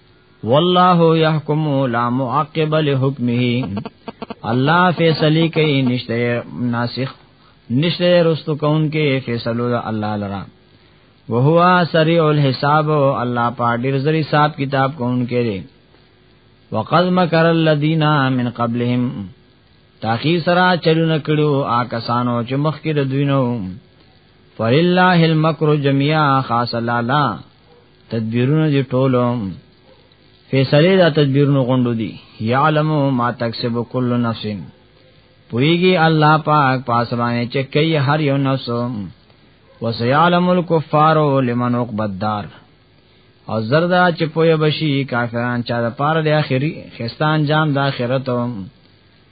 والله يحكم لا معقب لحكمه الله فیصله کوي نشته ناسخ نشته رستو کون کې فیصلو د الله لرا وهو سریع الحساب الله پاک ډیر زری حساب کتاب کون کې دی وقد مکر الذين من قبلهم تاخیر سرا چلونه کړو آ کسانو چې مخکې د دوی نو فلله المکر جميعا خاص لالا تدبیرونه دی ټولو فیصله دا تدبیرونو غونډو دي یعلم ما تکسب کل نفس پویږي الله پاک پاسبانه چې کوي هر یو نفس وسیعلم الکفار لمن عقب الدار او زردا چې پوی بشي کافران چا د پاره د اخري خستان جام د اخرت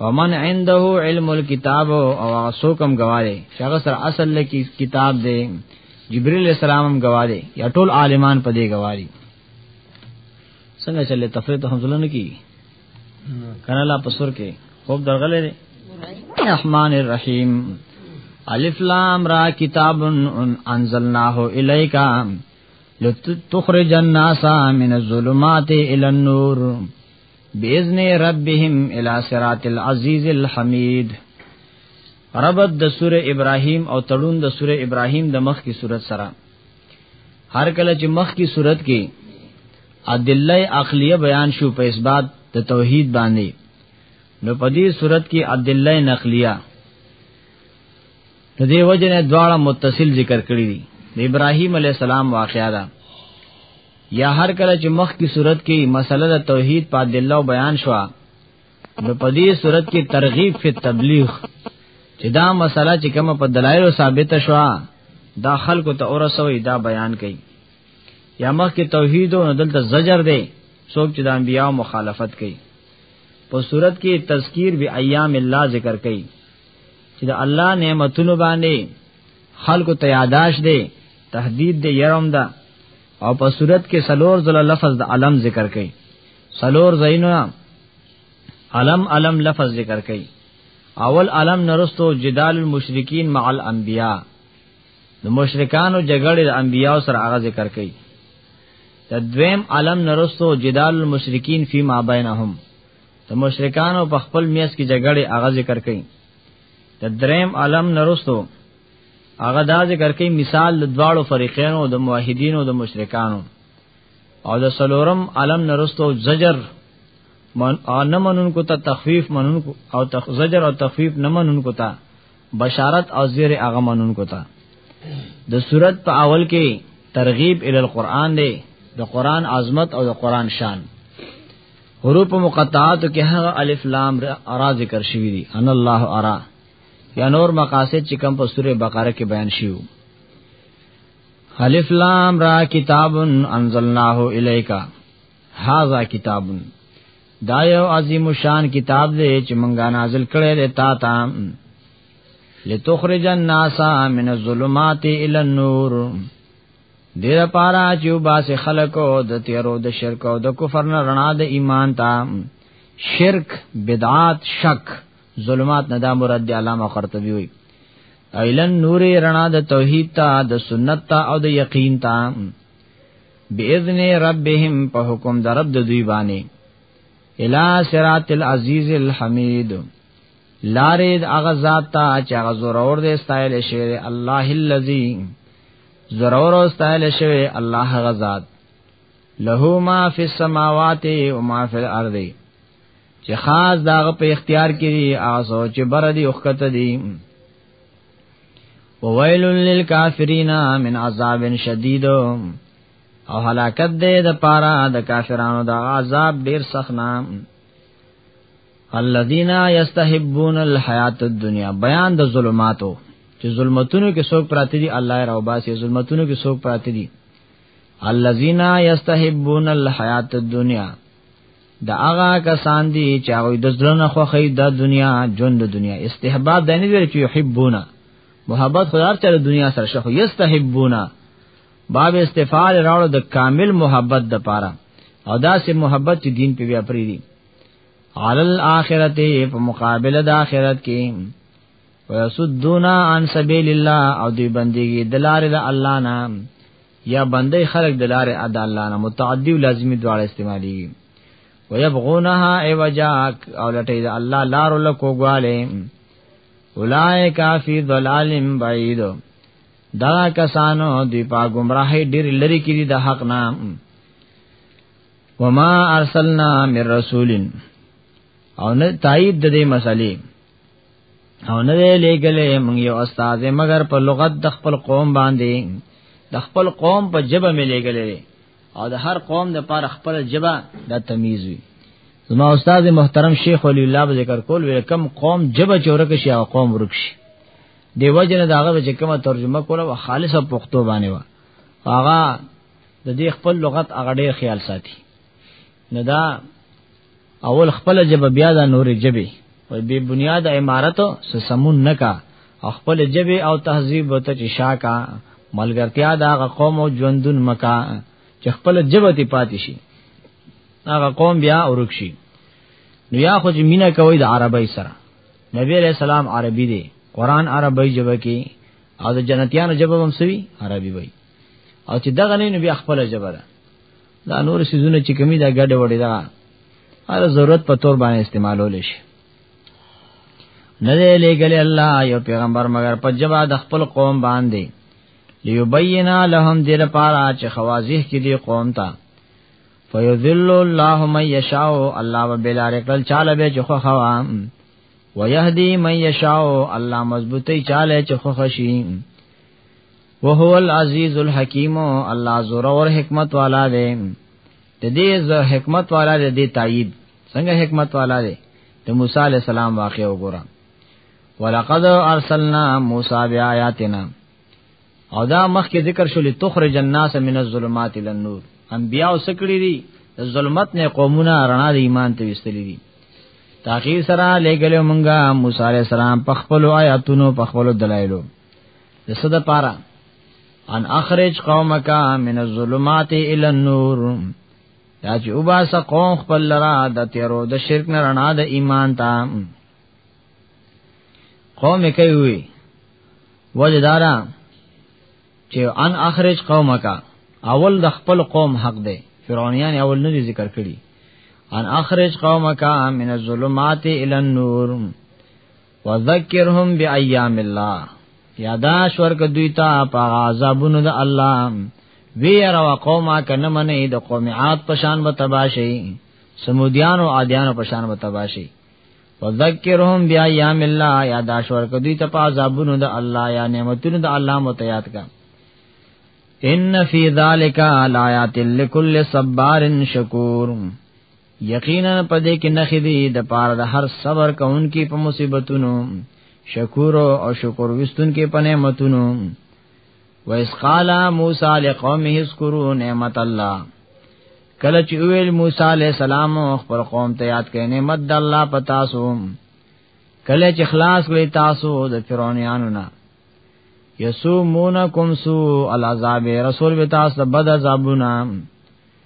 ومن عنده علم الكتاب او اسوکم گواهه شغه سره اصل لکی کتاب دی جبرئیل السلام هم گواهه یا ټول عالمان په دې گواهی څنګه چلے تفریح ته حمزله نه کی کنه لا پسور کې خوب درغلې دی الرحمن الرحیم الف لام را کتاب انزلناه الیک لتخرج الناس من الظلمات الى النور باذن ربهم الى صراط العزيز الحميد ربط د سوره ابراهيم او تړون د سوره ابراهيم د مخ کی صورت سره هر کله چې مخ کی صورت کې ادله عقلیه بیان شو په اسباد د توحید باندې نو په دې صورت کې ادله نقلیه د دې وجنه دواړه متصل ذکر کړی دي د ابراهیم علی السلام واقعا ده یا هر کله چې مخ کی صورت کې مسله د توحید په دله بیان شو نو په دې صورت کې ترغیب فی تبلیغ چې دا مسله چې کوم په دلایل ثابت شو دا خلکو ته اورسوي دا بیان کړي یا مخ کې توحید او دلته زجر دی څوک چې د انبیاء مخالفت کوي په صورت کې تذکیر به ایام الله ذکر کوي چې د الله نعمتونو باندې خلکو ته یاداش دی تهدید دی یرم ده او په صورت کې سلور ځله لفظ د علم ذکر کړي سلور زینو علم علم لفظ ذکر کړي اول علم نرستو جدال المشرکین مع الانبیاء د مشرکانو جګړه د انبیاء سره هغه ذکر کړي د دویم علم نرستو جدال المشرکین فی ما بینهم د مشرکانو په خپل میس کې جګړه هغه ذکر کړي د دریم علم نرستو هغه دا ذکر کوي مثال د دواړو فریقینو د موحدینو د مشرکانو او د سلورم علم نرستو زجر من او نه منونکو ته تخفیف منونکو او تخ زجر او تخفیف نه منونکو ته بشارت او زیر هغه منونکو ته د صورت په اول کې ترغیب ال القرآن دی د قرآن عظمت او د قرآن شان حروف مقطعات کې هغه الف لام را ذکر شوی دي ان الله ارا یا نور مقاصد چې کوم په سوره بقره کې بیان شیو الف لام را کتاب انزلناه الیکا هاذا کتاب دا یو عظیم شان کتاب دی چې مونږه نازل کړی دی تا ته لتخرج الناس من الظلمات الى النور دیر پارا چو باس خلقو د تیرو د شرک او د کفر نه رڼا د ایمان ته شرک بدعات شک ظلمات نه دا مراد دی علامه قرطبي وي ایلن نور رڼا د توحید ته د سنت ته او د یقین ته باذن ربهم په حکم د رب د دوی باندې الا صراط العزیز الحمید لارې د هغه ذات ته چې هغه زورور دی استایل شي الله الذی زورور استایل شي الله غزاد له ما فی السماوات و ما فی الارض چې خاص داغه په اختیار کې دي آسو چې بر دي وخت دي وویل للکافرین من عذاب شدید او هلاکت دې د پاره د کافرانو د عذاب ډیر سخت نام الذين يستحبون الحیات الدنیا بیان د ظلماتو چې ظلمتونو کې څوک پراته دي الله یې راوباسي ظلمتونو کې څوک پراته دي الذين يستحبون الحیات الدنیا دا هغه کسان دي چې هغه د ځلنه خوخی د دنیا ژوند د دنیا استحباب دنه ویل چې يحبونا محبت خدای چره دنیا سره شخو یستحبونا باب استفعال راوړو د کامل محبت د پاره او دا سه محبت چې دین په بیا پری دي علل اخرته په مقابله د اخرت کې ويسدونا عن سبيل الله او دی بندگی دلار الله نام یا بندې خلق د لارې ادا الله نه متعدی او لازمی دواړه استعمالي ويبغونها ایوجا او لټې د الله لار له کوګواله اولائک فی ضلال بعید دا کسانو دی په گمراهی ډیر لری کړي د حق نام وما ارسلنا من رسولن او نه تایید د دې مسلې او نه دی لېګلې مونږ یو استاد مگر په لغت د خپل قوم باندې د خپل قوم په جبه مې لېګلې او د هر قوم د پاره خپل جبه د تمیز وي زما استاد محترم شیخ ولی الله به ذکر کول وی کم قوم جبه چورک شي او قوم ورک شي دی وجنه داغه چې کومه ترجمه کوله او خالص په پښتو باندې و هغه د دې خپل لغت هغه ډېر خیال ساتي نو دا اول خپل جب بیا دا نور جبی وای بی بنیاد عمارت سسمون نکا او خپل جبی او تهذیب وته چې شاکا ملګرتیا دا قوم او ژوندون مکا چې خپل جبتی پاتې شي هغه قوم بیا ورکشي نو یا خو چې مینا کوي د عربی سره نبی علیہ السلام عربی دی قران عربی جبه کې او د جنتیانو جبه هم سوي عربی وای او چې دغه نه بیا خپل جبر دا نور سيزونه چې کمی دا ګډه وړي دا هر ضرورت په تور باندې استعمالول شي نه دی لګل الله یو پیغمبر مگر په جواب د خپل قوم باندې ليبينا لهم دې لپاره چې خوازیه کې دي قوم ته فیذل الله من یشاء الله وبلار کل چاله به چې خو خوا ويهدي من یشاء الله مضبوطی چاله چې خو خشي وهو العزیز الحکیم الله زور اور حکمت والا دی د دې زو حکمت والا دی د تایید څنګه حکمت والا دی د موسی علی السلام واقع وګوره ولقد ارسلنا موسی بیااتنا او دا مخکې ذکر شو لتخرج الناس من الظلمات الى النور انبیاء سکړي دي د ظلمت نه قومونه رڼا د ایمان ته وستلي دي تاخیر سره لګلو مونږه موسی علی السلام په خپل آیاتونو په خپل دلایلو د صد پارا ان اخرج قومک من الظلمات الى النور دا چې وباس قوم خپل لرا د تیرو د شرک نه رڼا د ایمان ته قوم کوي وي وجدارا چې ان اخرج قومک اول د خپل قوم حق دی فرعونیان اول نه ذکر کړي ان اخرج قومک من الظلمات الى النور وذکرهم بایام الله یادا شور ک دوی ته په عذابونو د الله وی را قومه کنه منی د قوم عاد پشان به تباشی سمودیان او عادیان پشان به تباشی وذکرهم بیا یام الله یا داشور کدی ته پا زابونو د الله یا نعمتونو د الله متیات کا ان فی ذالک آیات لکل صبار شکور یقینا پدې کې نخې دي د پاره د هر صبر کوونکې په مصیبتونو شکور او شکر وستونکې په نعمتونو وَإِذْ قَالَ مُوسَى لِقَوْمِهِ اذْكُرُوا نِعْمَةَ اللَّهِ کله چې ویل موسی علی السلام خپل قوم ته یاد کړي نعمت د الله پتا سو کله چې خلاص وي تاسو د فرعونانو نه یسومونکم سو العذاب رسول به تاسو بد عذابونه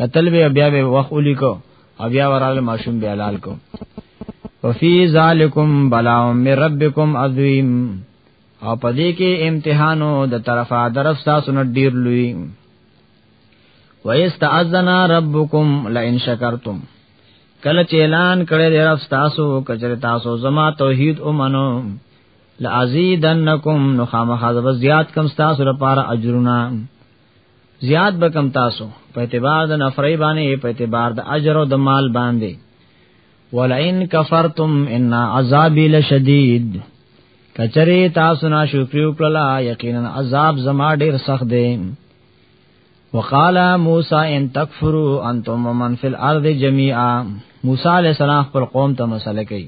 قتل به بیا به وخت ولیکو او بیا وراله ماشوم بیا لال کو وفي ذالکم بلاء من ربکم عظیم او پدې کې امتحانو د طرفه درف تاسو نه ډیر لوی وَيَسْتَأَذَّنَ رَبُّكُمْ لَئِن شَكَرْتُمْ کله چې اعلان کړي دی رب تاسو کچره تاسو زما توحید او منو لازیدنکم نو خامخذ زیات کم تاسو لپاره اجرونه زیاد بکم تاسو په اعتبار د نفرې باندې په اعتبار د اجر او د مال باندې ولئن کفرتم ان عذابی لشدید کچری تاسو نه شکر وکړه یقینا عذاب زما ډیر سخت دی وقال موسی ان تکفروا انتم ومن فی الارض جميعا موسی علیہ السلام خپل قوم ته مسله کوي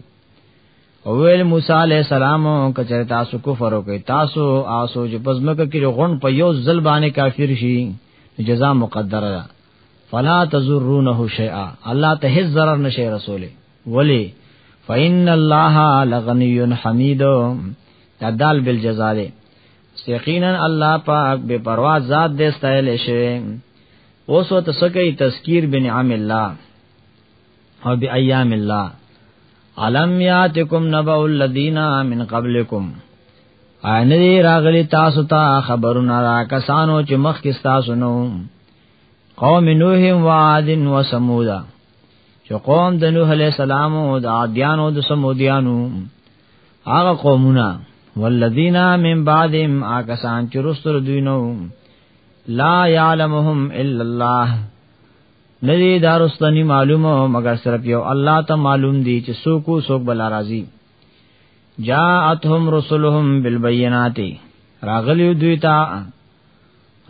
او ویل موسی علی السلام کچره تاسو کفر وکي تاسو آسو چې پزمکه کې غون په یو ځل باندې کافر شي جزاء مقدره ده فلا تزرونه شیئا الله ته هیڅ ضرر نشي رسوله ولی فإن الله لغنی حمید دا دال بالجزاء ده یقینا الله پاک بے پروا ذات دې ستایل شي اوس وت سکه تذکیر بنعم الله او بی ایام الله علم یاتکم نبأ الذین من قبلکم ان دی راغلی تاسو ته تا خبرونه را کسانو چې مخ کې تاسو نو قوم نوح و عاد و ثمود چې قوم د نوح علی السلام او د عادیانو د سمودیانو هغه قومونه والذین من بعدهم آکسان چې رستر دوی نو لا یعلمهم الا الله ندی دارستنی معلومه مگر صرف یو الله ته معلوم دی چې سوکو سوک بل راضی جاءتهم رسلهم بالبينات راغلیو دوی ته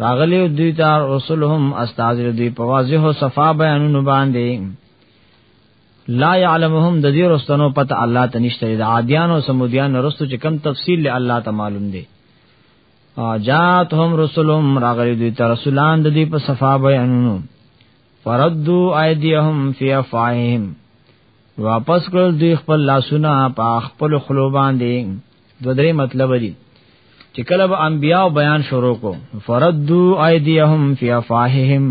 راغلیو دوی ته رسلهم استاد دوی په واضح او صفا بیانونه باندې لا يعلمهم د دې رستنو پته الله ته نشته د عادیانو سمودیانو رستو چې کم تفصیل له الله ته معلوم دی جاتهم رسلهم راغلی دوی ته رسولان د دوی په صفا بیانونو فردو ایدیهم فی افواههم واپس کړل دوی خپل لاسونه په خپل خلو باندې دو درې مطلب دي چې کله به انبیاء بیان شروع کو فردو ایدیهم فی افواههم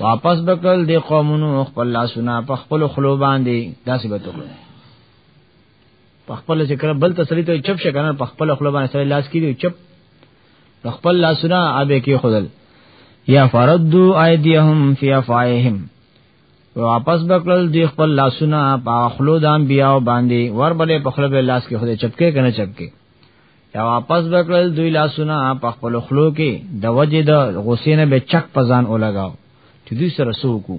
واپس بکل دی قومونو خپل لاسونه په خپل خلو باندې داسې بتوکل په خپل چې کړه بل تسلی ته چپ شي کنه په خپل خپل باندې سره لاس کیږي چپ په خپل لاسونه ابه کې خدل یا فردو ایدیهم فی افایهم واپس بکل دی خپل لاسونه په خلو د انبیاء باندې ور بلې په خپل لاس کې خدای چپکه کنه چپکه یا واپس بکل دوی لاسونه په خپل خلو کې د وجه د غسینه به چک پزان اولګاو چې دوی سره سوکو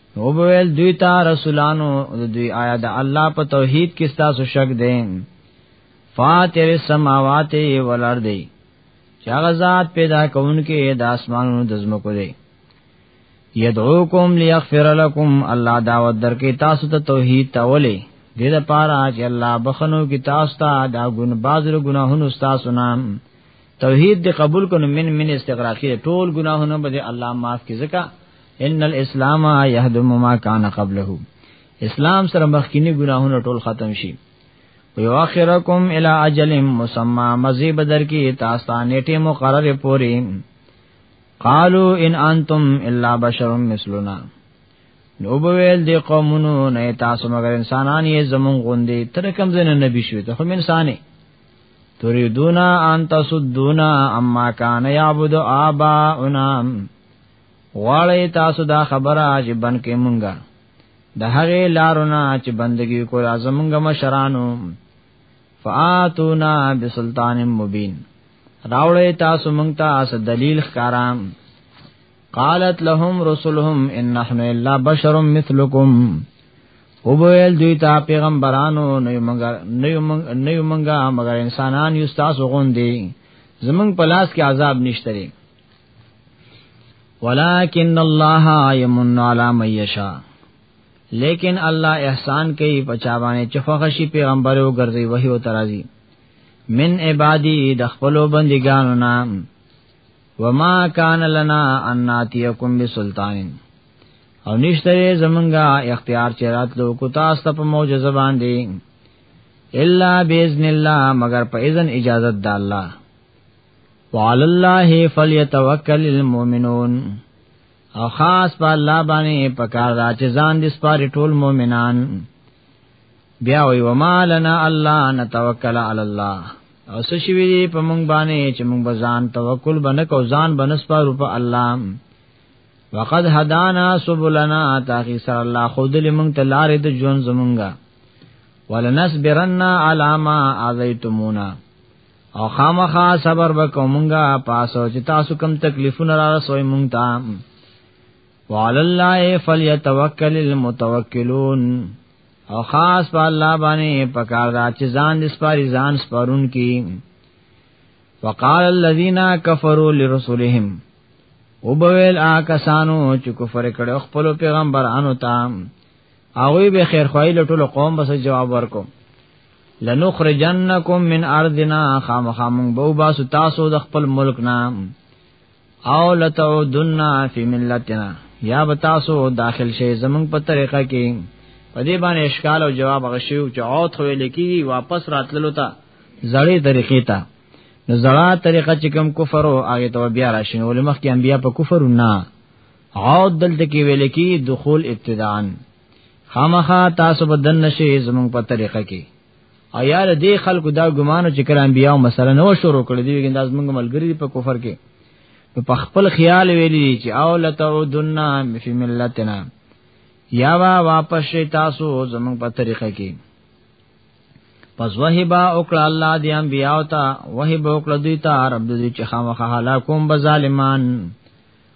او بویل دوی تا رسولانو دوی آیا د الله په توحید کې تاسو شک دي فاتر السماوات والارض چا غزاد پیدا کونکي د اسمانونو د زمکو دی یدعوکم لیغفر لکم الله دعوت درکې تاسو ته توحید تولې دې د پاره چې الله بخنو کې تاسو ته دا ګن بازر ګناهونو تاسو نام توحید دې قبول کړو من من استغراقی ټول ګناهونو به الله معاف کړي ځکه ان الاسلام يهدم ما كان قبله اسلام سره مخکینی ګناهونه ټول ختم شي ويؤخركم الى اجل مسمى مزي بدر کی تاسو نیټه مقرر پوری قالو ان انتم الا بشر مثلنا نو بویل دی قومونو نه تاسو مگر انسانان یې زمون غوندي تر کم زنه نبی شوی ته هم انسانه تريدونا ان تصدونا اما كان يعبد آباؤنا غواړی تاسو دا خبره چې بن کې مونږه د هغه لارونه چې بندگی کول ازمنګ مشرانو فاتونا بسلطان مبین راوړی تاسو مونږ ته اس دلیل ښکارام قالت لهم رسلهم ان نحن الا بشر مثلکم او بویل دوی تا پیغمبرانو نیو منگا نیو منگا نیو منگا مگر انسانان یو ستاسو غوندی زمنګ پلاس کې عذاب نشته ولكن الله يمن على من يشاء لیکن الله احسان کوي پچا باندې چفغشي پیغمبر او ګرځي وحي او ترازي من عبادي د خپل بندګانو نام وما كان لنا ان ناتيكم بسلطان او نشته زمونږه اختیار چې راتلو کو تاسو ته په معجزه باندې الا باذن الله مگر په اذن اجازت د الله وعلى الله فليتوكل المؤمنون او خاص په الله باندې پکار را چې ځان دې سپاري ټول مؤمنان بیا وی وما لنا الله نتوکل علی الله او څه شي وی په مونږ باندې چې مونږ بزان توکل باندې کو ځان بنس پر په الله وقد هدانا سبلنا تاخي سر الله خود له مونږ ته لارې د ژوند زمونږه ولنصبرنا علی ما اذیتمونا او خامخا صبر وکومږه پاسو چې تاسو کم تکلیفونه را رسوي مونږ ته وعلى الله فليتوكل المتوکلون او خاص په الله باندې پکار دا چې ځان دې سپاري ځان سپارون کی وقال الذين كفروا لرسلهم وبویل آکسانو چې کفر کړو خپل پیغمبرانو ته هغه به خیر خوای لټول قوم بس جواب ورکو لنخرجنکم من ارضنا خامخا مونږ به وباسو تاسو د خپل ملک نام او لتعودن فی ملتنا یا به تاسو داخل شئ زمونږ په طریقه کې په دې باندې اشکال او جواب غشیو چې عوت خو لیکي واپس راتللو ته زړې طریقې ته نو زړه طریقه چې کوم کفر او هغه ته بیا راشي علماء کې انبیا په کفر نه عوت دلته کې ویل کې دخول ابتداءً خامخا تاسو په دن نشي زمونږ په طریقه کې او یار دې خلکو دا ګمانو چې کله انبیاء مثلا نو شروع کړی دی ګنداز موږ ملګری په کفر کې په خپل خیال ویلی چې او لتعودنا فی ملتنا یا وا واپس شي تاسو زمونږ په طریقه کې پس وهبا وکړه الله دې انبیاء او تا وهبا وکړه دوی ته رب دې چې خامخا هلاکوم بظالمان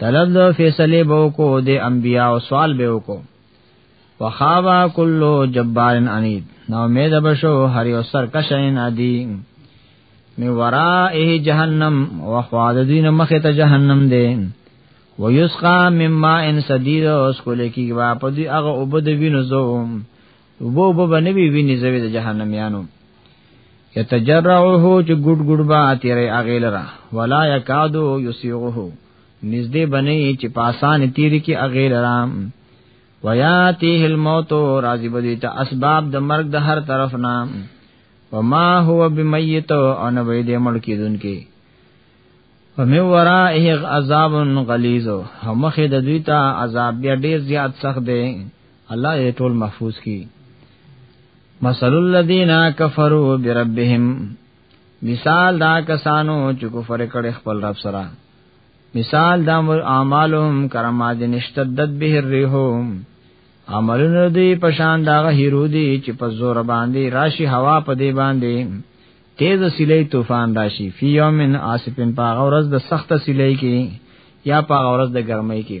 طلب د فیصله بو کو د انبیا او سوال به وکړو وخابا کلو جبارن انید نو امید بشو هر یو سرکشین ادی می ورائه جهنم وخواد دین مخه ته جهنم دی ويسقى مما ان سديد اوس کول کی وا په دی هغه وبد وینو زو وبو وبو بنوي ویني زوی د جهنميانو یتجرعه چې ګډ ګډ با تیرې اغیل را ولا یکادو یسیغه نږدې بنې چې پاسان تیرې کې اغیل را ویاتیه الموت راضی بدی ته اسباب د مرګ د هر طرف نه وما هو بمیت او نه وې دې مړ کیدونکې ومن ورائه عذاب غلیظ هم خې د دوی ته عذاب بیا ډیر زیات سخت دی الله یې ټول محفوظ کی مثل الذين كفروا بربهم مثال دا کسانو چې کفر کړي خپل رب سره مثال دا مر اعمالهم کرما دي نشتدد به الريحهم عملونه دی پشان دا هیرو دی چې په زور باندې راشي هوا په دی باندې تیز سلی طوفان راشي فی یومن عاصفن په غورز د سخت سلی کې یا په غورز د ګرمۍ کې